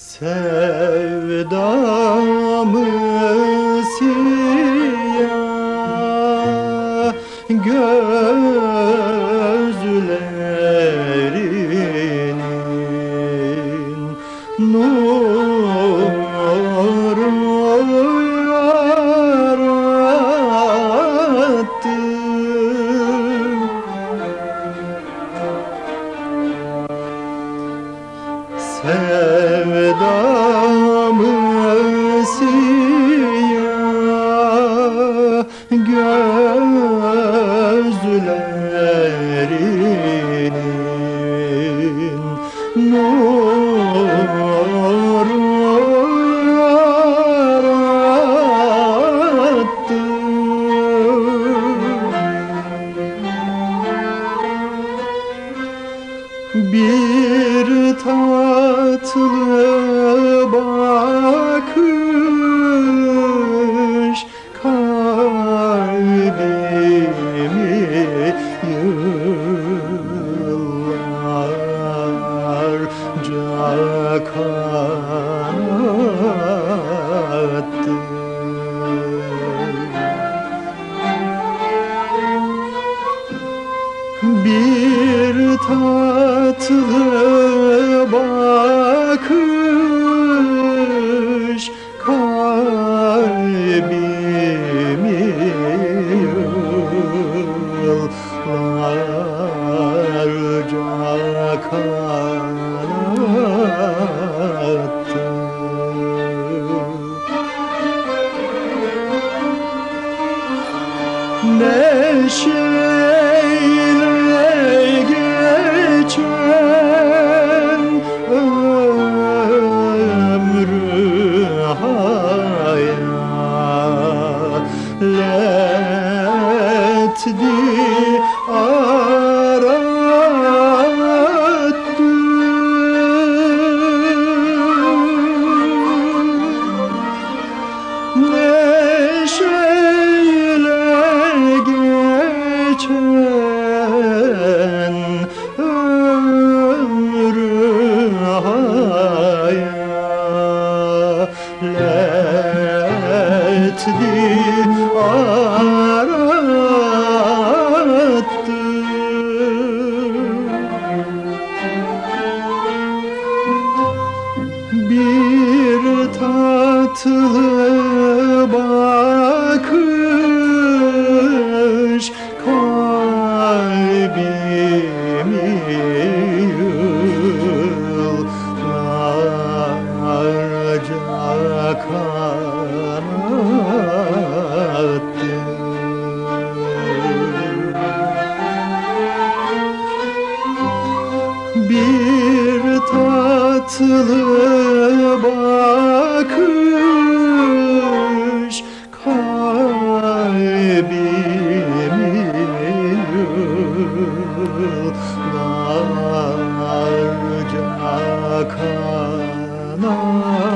Sevdamı siyah gözlerinin nuru Sevdamı siyah gözlerinin nuru bir tatlı bakış kalbimi yıllarca kanattı. Bir tatlı kanattı Neşeyle geçen tatlı bakış kalbimi yıllarca kanattı bir tatlı Allah